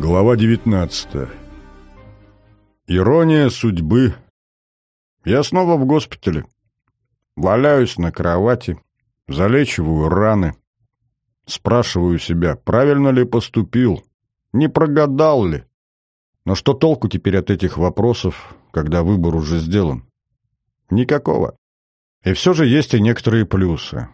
Глава 19 Ирония судьбы. Я снова в госпитале. Валяюсь на кровати, залечиваю раны. Спрашиваю себя, правильно ли поступил, не прогадал ли. Но что толку теперь от этих вопросов, когда выбор уже сделан? Никакого. И все же есть и некоторые плюсы.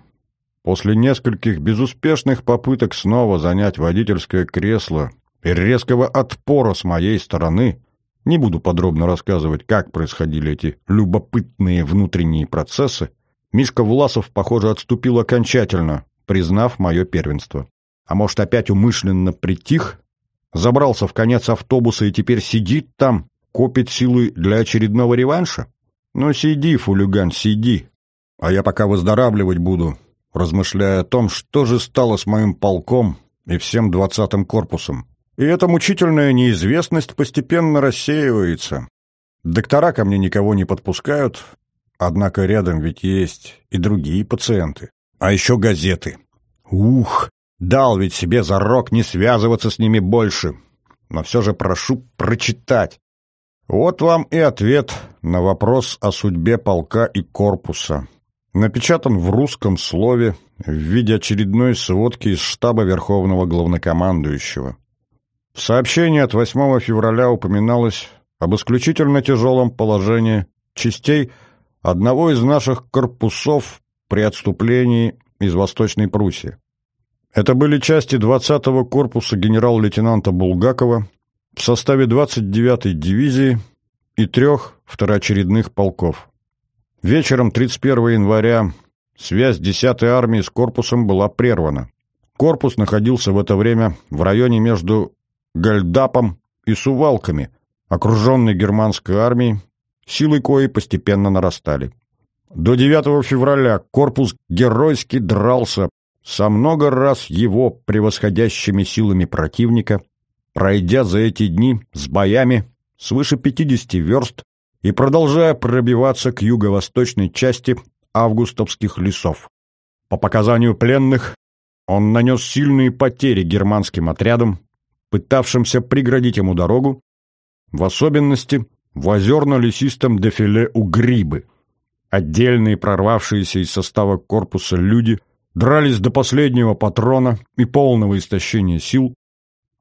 После нескольких безуспешных попыток снова занять водительское кресло и резкого отпора с моей стороны, не буду подробно рассказывать, как происходили эти любопытные внутренние процессы, Мишка Власов, похоже, отступил окончательно, признав мое первенство. А может, опять умышленно притих, забрался в конец автобуса и теперь сидит там, копит силы для очередного реванша? Ну, сиди, фулиган, сиди. А я пока выздоравливать буду, размышляя о том, что же стало с моим полком и всем двадцатым корпусом. И эта мучительная неизвестность постепенно рассеивается. Доктора ко мне никого не подпускают, однако рядом ведь есть и другие пациенты. А еще газеты. Ух, дал ведь себе зарок не связываться с ними больше. Но все же прошу прочитать. Вот вам и ответ на вопрос о судьбе полка и корпуса напечатан в русском слове в виде очередной сводки из штаба Верховного Главнокомандующего. В сообщении от 8 февраля упоминалось об исключительно тяжелом положении частей одного из наших корпусов при отступлении из Восточной Пруссии. Это были части 20-го корпуса генерал-лейтенанта Булгакова в составе 29-й дивизии и трех второочередных полков. Вечером 31 января связь 10-й армии с корпусом была прервана. Корпус находился в это время в районе между Гальдапом и Сувалками, окруженный германской армией, силы кои постепенно нарастали. До 9 февраля корпус геройски дрался со много раз его превосходящими силами противника, пройдя за эти дни с боями свыше 50 верст и продолжая пробиваться к юго-восточной части августовских лесов. По показанию пленных, он нанес сильные потери германским отрядам, пытавшимся преградить ему дорогу, в особенности в озерно-лесистом дефиле у Грибы. Отдельные прорвавшиеся из состава корпуса люди дрались до последнего патрона и полного истощения сил,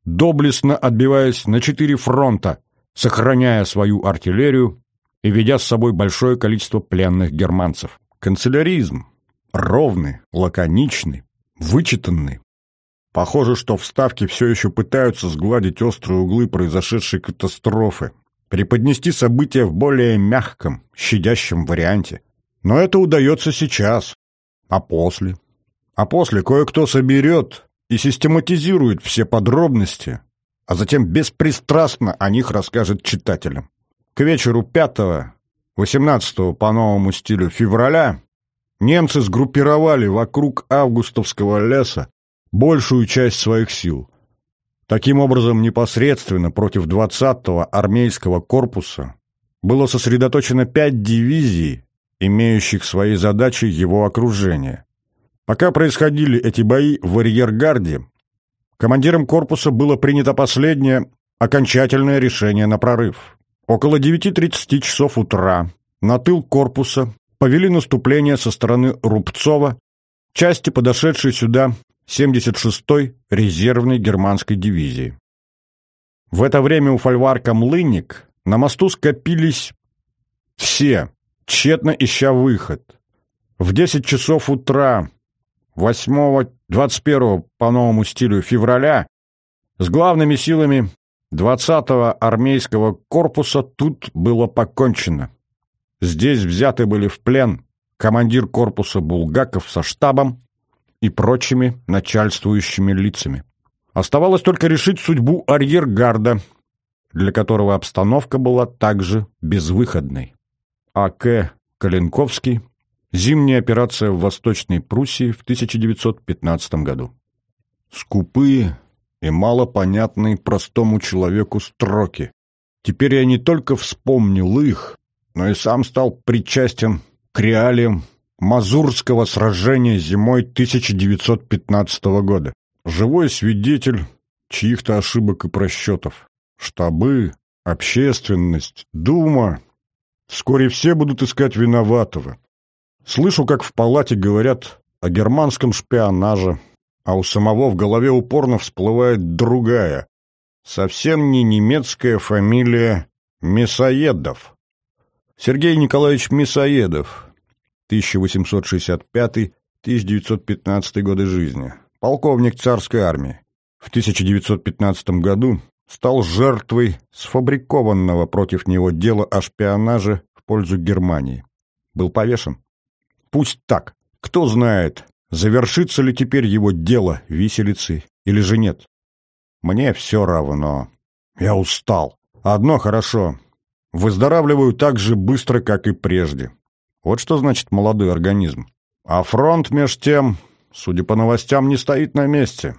доблестно отбиваясь на четыре фронта, сохраняя свою артиллерию и ведя с собой большое количество пленных германцев. Канцеляризм. Ровный, лаконичный, вычитанный. Похоже, что в Ставке все еще пытаются сгладить острые углы произошедшей катастрофы, преподнести события в более мягком, щадящем варианте. Но это удается сейчас. А после? А после кое-кто соберет и систематизирует все подробности, а затем беспристрастно о них расскажет читателям. К вечеру 5-18 по новому стилю февраля немцы сгруппировали вокруг августовского леса большую часть своих сил. Таким образом, непосредственно против 20-го армейского корпуса было сосредоточено пять дивизий, имеющих своей задачей его окружение. Пока происходили эти бои в арьергарде, командиром корпуса было принято последнее окончательное решение на прорыв. Около 9.30 часов утра на тыл корпуса повели наступление со стороны Рубцова части, подошедшей сюда 76-й резервной германской дивизии. В это время у фольварка «Млынник» на мосту скопились все, тщетно ища выход. В 10 часов утра 8-21 по новому стилю февраля с главными силами 20-го армейского корпуса тут было покончено. Здесь взяты были в плен командир корпуса Булгаков со штабом и прочими начальствующими лицами. Оставалось только решить судьбу арьергарда, для которого обстановка была также безвыходной. А.К. Калинковский. Зимняя операция в Восточной Пруссии в 1915 году. Скупые, и малопонятные простому человеку строки. Теперь я не только вспомнил их, но и сам стал причастен к реалиям Мазурского сражения зимой 1915 года. Живой свидетель, чьих-то ошибок и просчетов. Штабы, общественность, дума. Вскоре все будут искать виноватого. Слышу, как в палате говорят о германском шпионаже, а у самого в голове упорно всплывает другая, совсем не немецкая фамилия Мясоедов. Сергей Николаевич Мясоедов, 1865-1915 годы жизни, полковник царской армии. В 1915 году стал жертвой сфабрикованного против него дела о шпионаже в пользу Германии. Был повешен. Пусть так. Кто знает, завершится ли теперь его дело виселицей или же нет. Мне все равно. Я устал. Одно хорошо. Выздоравливаю так же быстро, как и прежде. Вот что значит молодой организм. А фронт, меж тем, судя по новостям, не стоит на месте.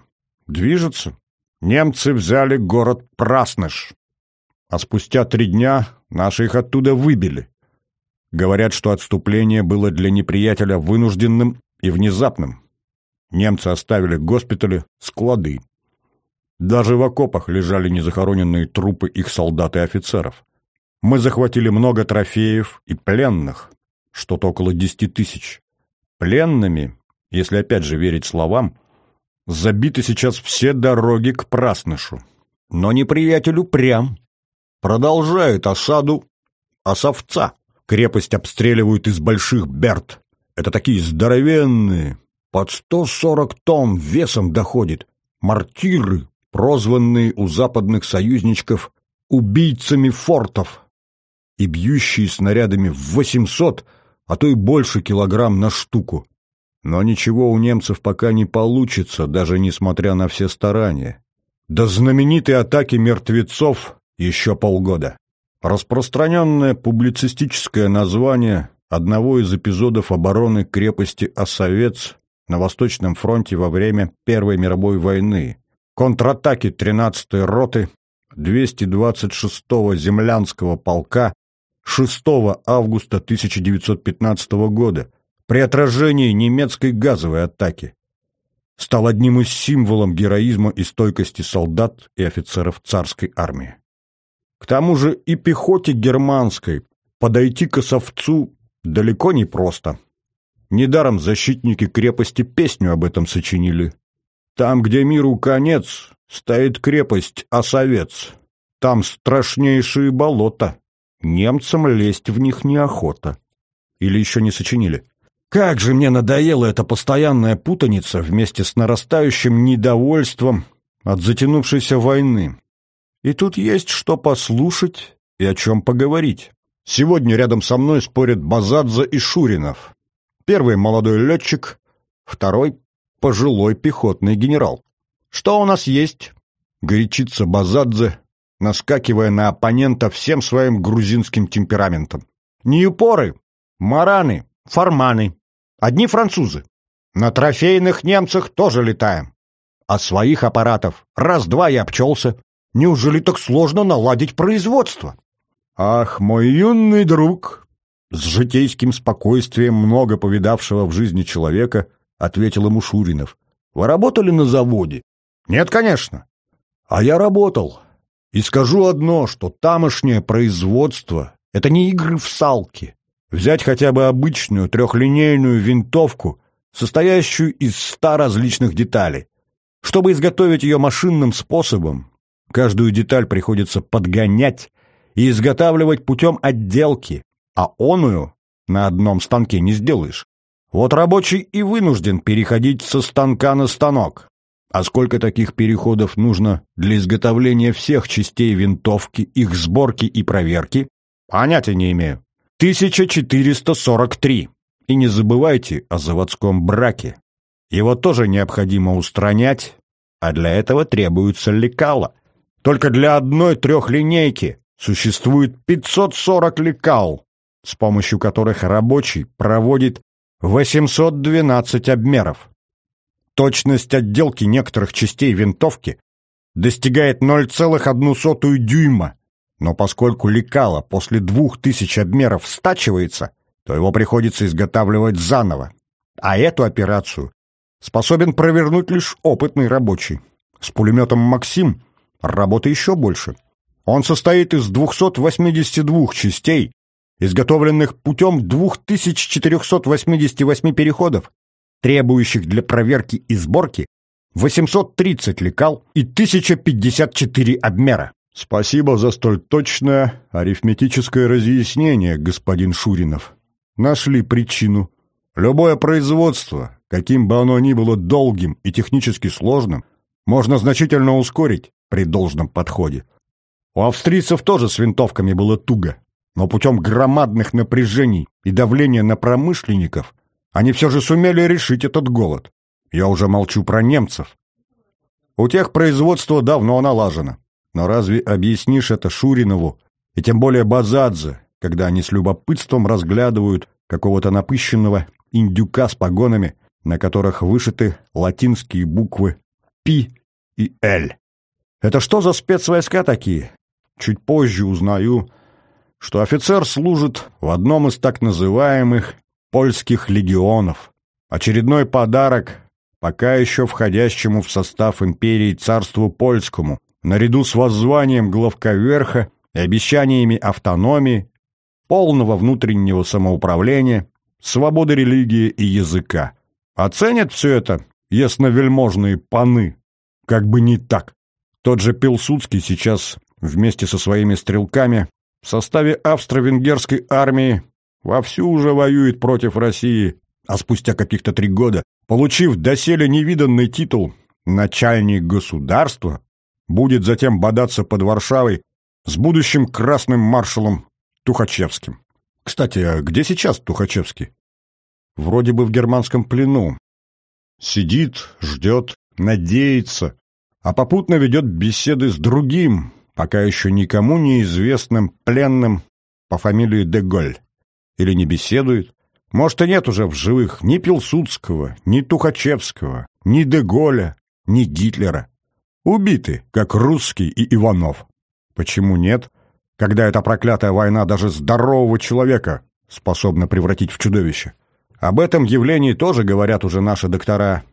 Движется. Немцы взяли город Прасныш. А спустя три дня наши их оттуда выбили. Говорят, что отступление было для неприятеля вынужденным и внезапным. Немцы оставили госпитали, склады. Даже в окопах лежали незахороненные трупы их солдат и офицеров. Мы захватили много трофеев и пленных, что-то около десяти тысяч. Пленными, если опять же верить словам, Забиты сейчас все дороги к Праснышу. Но неприятель упрям. Продолжает осаду Осовца. Крепость обстреливают из больших берт. Это такие здоровенные, под 140 тонн весом доходит. Мортиры, прозванные у западных союзничков убийцами фортов и бьющие снарядами в 800, а то и больше килограмм на штуку. Но ничего у немцев пока не получится, даже несмотря на все старания. До знаменитой атаки мертвецов еще полгода. Распространенное публицистическое название одного из эпизодов обороны крепости Осовец на Восточном фронте во время Первой мировой войны. Контратаки 13-й роты 226-го землянского полка 6 августа 1915 года, при отражении немецкой газовой атаки. Стал одним из символов героизма и стойкости солдат и офицеров царской армии. К тому же и пехоте германской подойти к Осовцу далеко не просто. Недаром защитники крепости песню об этом сочинили. Там, где миру конец, стоит крепость Осовец. Там страшнейшие болота. Немцам лезть в них неохота. Или еще не сочинили. Как же мне надоела эта постоянная путаница вместе с нарастающим недовольством от затянувшейся войны. И тут есть что послушать и о чем поговорить. Сегодня рядом со мной спорят Базадзе и Шуринов. Первый молодой летчик, второй пожилой пехотный генерал. «Что у нас есть?» — горячится Базадзе, наскакивая на оппонента всем своим грузинским темпераментом. «Ньюпоры, мараны, фарманы, Одни французы. На трофейных немцах тоже летаем. А своих аппаратов раз-два и обчелся. Неужели так сложно наладить производство? Ах, мой юный друг, с житейским спокойствием много повидавшего в жизни человека, ответил ему Шуринов. Вы работали на заводе? Нет, конечно. А я работал. И скажу одно, что тамошнее производство — это не игры в салки. Взять хотя бы обычную трехлинейную винтовку, состоящую из ста различных деталей. Чтобы изготовить ее машинным способом, каждую деталь приходится подгонять и изготавливать путем отделки, а оную на одном станке не сделаешь. Вот рабочий и вынужден переходить со станка на станок. А сколько таких переходов нужно для изготовления всех частей винтовки, их сборки и проверки, понятия не имею. 1443. И не забывайте о заводском браке. Его тоже необходимо устранять, а для этого требуется лекала. Только для одной трехлинейки существует 540 лекал, с помощью которых рабочий проводит 812 обмеров. Точность отделки некоторых частей винтовки достигает 0,1 дюйма, но поскольку лекало после двух тысяч обмеров стачивается, то его приходится изготавливать заново. А эту операцию способен провернуть лишь опытный рабочий. С пулеметом «Максим» работы еще больше. Он состоит из 282 частей, изготовленных путем 2488 переходов, требующих для проверки и сборки 830 лекал и 1054 обмера. Спасибо за столь точное арифметическое разъяснение, господин Шуринов. Нашли причину. Любое производство, каким бы оно ни было долгим и технически сложным, можно значительно ускорить при должном подходе. У австрийцев тоже с винтовками было туго, но путем громадных напряжений и давления на промышленников они все же сумели решить этот голод. Я уже молчу про немцев. У тех производство давно налажено. Но разве объяснишь это Шуринову и тем более Базадзе, когда они с любопытством разглядывают какого-то напыщенного индюка с погонами, на которых вышиты латинские буквы «Пи» и «Л». Это что за спецвойска такие? Чуть позже узнаю, что офицер служит в одном из так называемых польских легионов. Очередной подарок пока еще входящему в состав империи царству польскому, наряду с воззванием главковерха и обещаниями автономии, полного внутреннего самоуправления, свободы религии и языка. Оценят все это ясновельможные паны? Как бы не так. Тот же Пилсудский сейчас вместе со своими стрелками в составе австро-венгерской армии вовсю уже воюет против России, а спустя каких-то три года, получив доселе невиданный титул «начальник государства», будет затем бодаться под Варшавой с будущим красным маршалом Тухачевским. Кстати, а где сейчас Тухачевский? Вроде бы в германском плену. Сидит, ждет, надеется, а попутно ведет беседы с другим, пока еще никому неизвестным пленным по фамилии Деголь. Или не беседует. Может, и нет уже в живых ни Пилсудского, ни Тухачевского, ни Деголя, ни Гитлера. Убиты, как Русский и Иванов. Почему нет, когда эта проклятая война даже здорового человека способна превратить в чудовище? Об этом явлении тоже говорят уже наши доктора.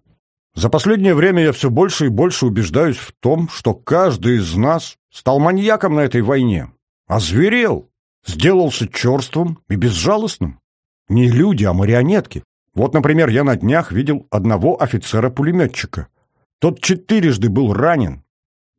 За последнее время я все больше и больше убеждаюсь в том, что каждый из нас стал маньяком на этой войне. Озверел, сделался черствым и безжалостным. Не люди, а марионетки. Вот, например, я на днях видел одного офицера-пулеметчика — тот четырежды был ранен,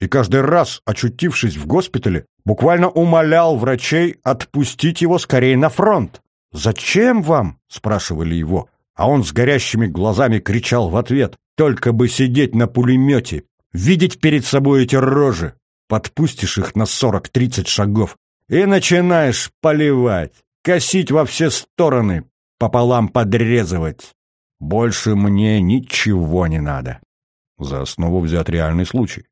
и каждый раз, очутившись в госпитале, буквально умолял врачей отпустить его скорее на фронт. «Зачем вам?» — спрашивали его. А он с горящими глазами кричал в ответ. «Только бы сидеть на пулемете, видеть перед собой эти рожи. Подпустишь их на сорок-тридцать шагов и начинаешь поливать, косить во все стороны, пополам подрезывать. Больше мне ничего не надо». За основу взят реальный случай.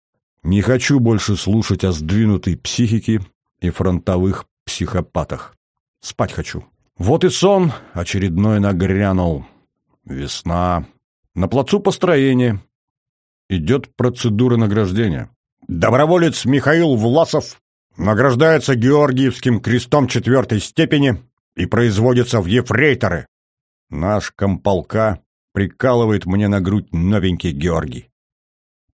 Не хочу больше слушать о сдвинутой психике и фронтовых психопатах. Спать хочу. Вот и сон очередной нагрянул. Весна. На плацу построения. Идет процедура награждения. Доброволец Михаил Власов награждается Георгиевским крестом четвертой степени и производится в ефрейторы. Наш комполка прикалывает мне на грудь новенький Георгий.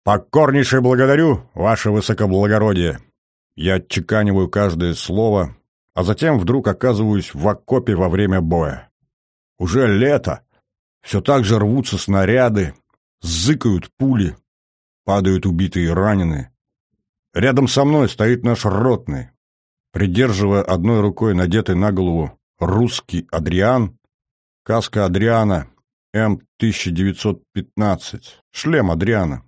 «Покорнейше благодарю, ваше высокоблагородие!» Я отчеканиваю каждое слово, а затем вдруг оказываюсь в окопе во время боя. Уже лето. Все так же рвутся снаряды, зыкают пули, падают убитые и раненые. Рядом со мной стоит наш ротный, придерживая одной рукой надетый на голову русский Адриан, каска Адриана М-1915, шлем Адриана.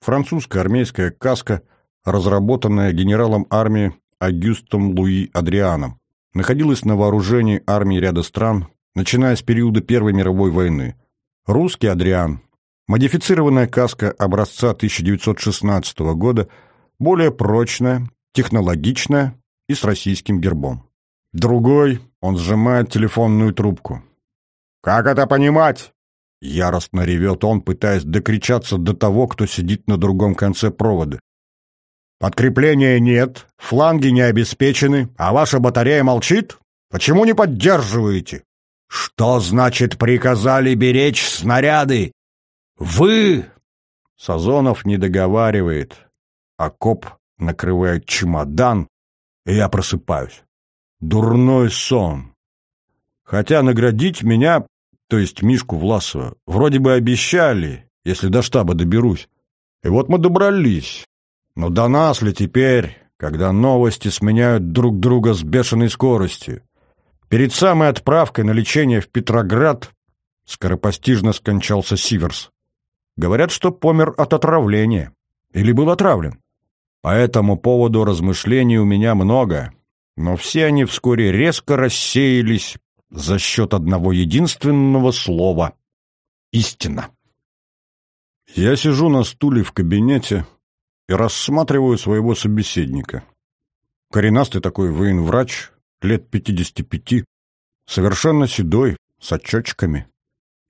Французская армейская каска, разработанная генералом армии Агюстом Луи Адрианом, находилась на вооружении армии ряда стран, начиная с периода Первой мировой войны. Русский Адриан, модифицированная каска образца 1916 года, более прочная, технологичная и с российским гербом. Другой, он сжимает телефонную трубку. «Как это понимать?» Яростно ревет он, пытаясь докричаться до того, кто сидит на другом конце провода. «Подкрепления нет, фланги не обеспечены, а ваша батарея молчит? Почему не поддерживаете?» «Что значит приказали беречь снаряды?» «Вы!» Сазонов не договаривает. Окоп накрывает чемодан, и я просыпаюсь. Дурной сон. Хотя наградить меня, то есть Мишку Власова, вроде бы обещали, если до штаба доберусь. И вот мы добрались. Но до нас ли теперь, когда новости сменяют друг друга с бешеной скоростью? Перед самой отправкой на лечение в Петроград скоропостижно скончался Сиверс. Говорят, что помер от отравления. Или был отравлен. По этому поводу размышлений у меня много, но все они вскоре резко рассеялись за счет одного единственного слова — истина. Я сижу на стуле в кабинете и рассматриваю своего собеседника. Коренастый такой военврач, лет 55, совершенно седой, с очочками.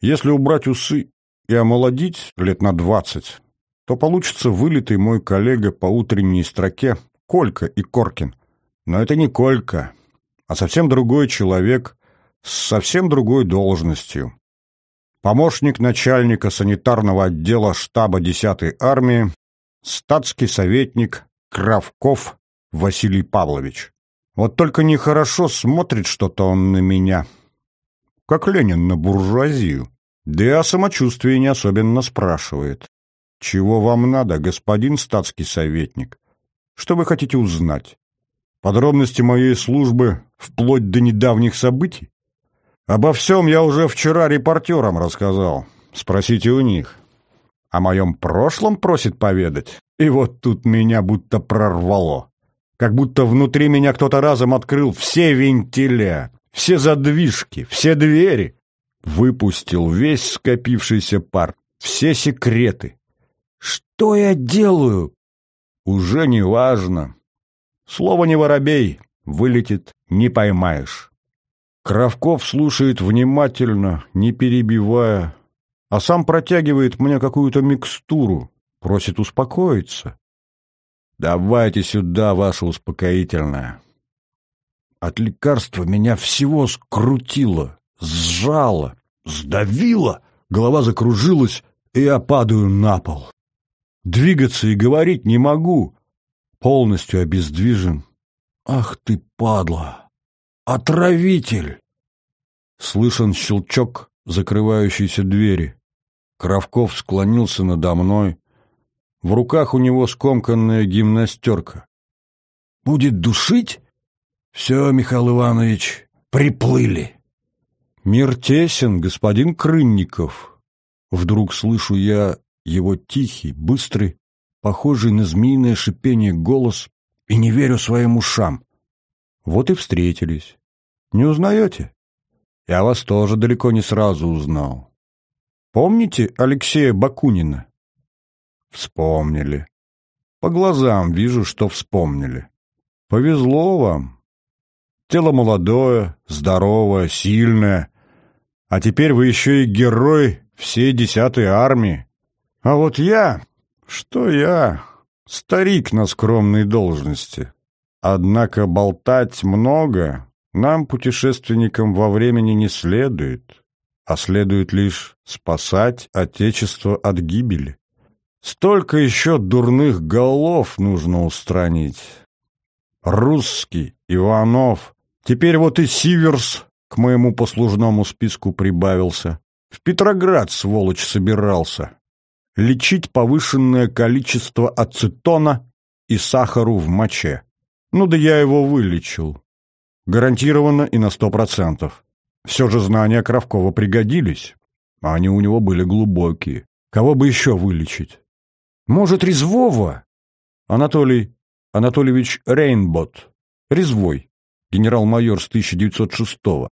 Если убрать усы и омолодить лет на двадцать, то получится вылитый мой коллега по утренней строке Колька и Коркин. Но это не Колька, а совсем другой человек с совсем другой должностью. Помощник начальника санитарного отдела штаба 10-й армии, статский советник Кравков Василий Павлович. Вот только нехорошо смотрит что-то он на меня, как Ленин на буржуазию. Да и о самочувствии не особенно спрашивает. «Чего вам надо, господин статский советник? Что вы хотите узнать? Подробности моей службы вплоть до недавних событий? Обо всем я уже вчера репортерам рассказал. Спросите у них. О моем прошлом просит поведать. И вот тут меня будто прорвало. Как будто внутри меня кто-то разом открыл все вентиля, все задвижки, все двери. Выпустил весь скопившийся пар, все секреты. Что я делаю? Уже не важно. Слово не воробей, вылетит, не поймаешь. Кравков слушает внимательно, не перебивая, а сам протягивает мне какую-то микстуру, просит успокоиться. «Давайте сюда ваше успокоительное». От лекарства меня всего скрутило, сжало, сдавило, голова закружилась, и я падаю на пол. Двигаться и говорить не могу. Полностью обездвижен. Ах ты, падла! Отравитель! Слышен щелчок закрывающейся двери. Кравков склонился надо мной. В руках у него скомканная гимнастерка. «Будет душить?» «Все, Михаил Иванович, приплыли». «Мир тесен, господин Крынников». Вдруг слышу я его тихий, быстрый, похожий на змеиное шипение голос, и не верю своим ушам. Вот и встретились. Не узнаете? Я вас тоже далеко не сразу узнал. Помните Алексея Бакунина? Вспомнили. По глазам вижу, что вспомнили. Повезло вам. Тело молодое, здоровое, сильное. А теперь вы еще и герой всей десятой армии. А вот я... Что я? Старик на скромной должности. Однако болтать много нам, путешественникам, во времени не следует, а следует лишь спасать Отечество от гибели. Столько еще дурных голов нужно устранить. Русский, Иванов, теперь вот и Сиверс к моему послужному списку прибавился. В Петроград, сволочь, собирался лечить повышенное количество ацетона и сахару в моче. Ну да я его вылечил. Гарантированно и на сто процентов. Все же знания Кравкова пригодились, а они у него были глубокие. Кого бы еще вылечить? Может, Резвого? Анатолий Анатольевич Рейнбот. Резвой. Генерал-майор с 1906 -го.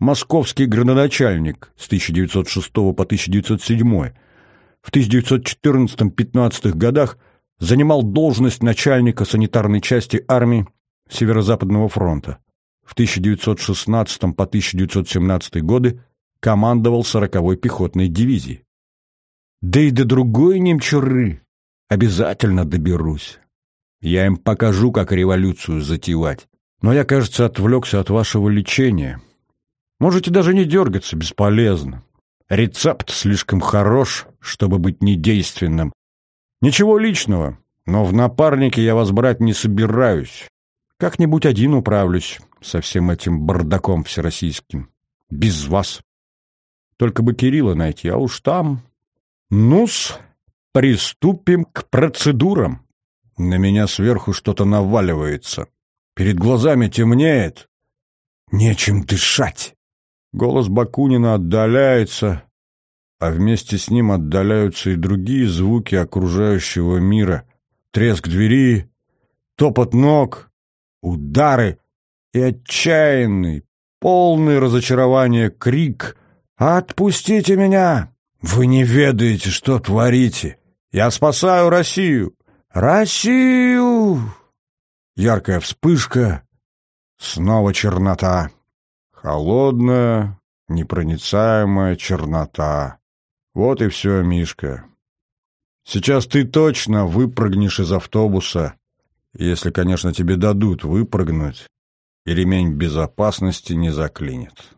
Московский градоначальник с 1906 по 1907 в 1914-15 годах занимал должность начальника санитарной части армии Северо-Западного фронта. В 1916 по 1917 годы командовал 40-й пехотной дивизией. Да и до другой немчуры обязательно доберусь. Я им покажу, как революцию затевать. Но я, кажется, отвлекся от вашего лечения. Можете даже не дергаться, бесполезно. Рецепт слишком хорош, чтобы быть недейственным. Ничего личного, но в напарнике я вас брать не собираюсь. Как-нибудь один управлюсь со всем этим бардаком всероссийским. Без вас. Только бы Кирилла найти, а уж там... Ну-с, приступим к процедурам. На меня сверху что-то наваливается. Перед глазами темнеет. Нечем дышать. Голос Бакунина отдаляется, а вместе с ним отдаляются и другие звуки окружающего мира. Треск двери, топот ног, удары и отчаянный, полный разочарования крик «Отпустите меня! Вы не ведаете, что творите! Я спасаю Россию! Россию!» Яркая вспышка, снова чернота. Холодная, непроницаемая чернота. Вот и все, Мишка. Сейчас ты точно выпрыгнешь из автобуса, если, конечно, тебе дадут выпрыгнуть, и ремень безопасности не заклинит.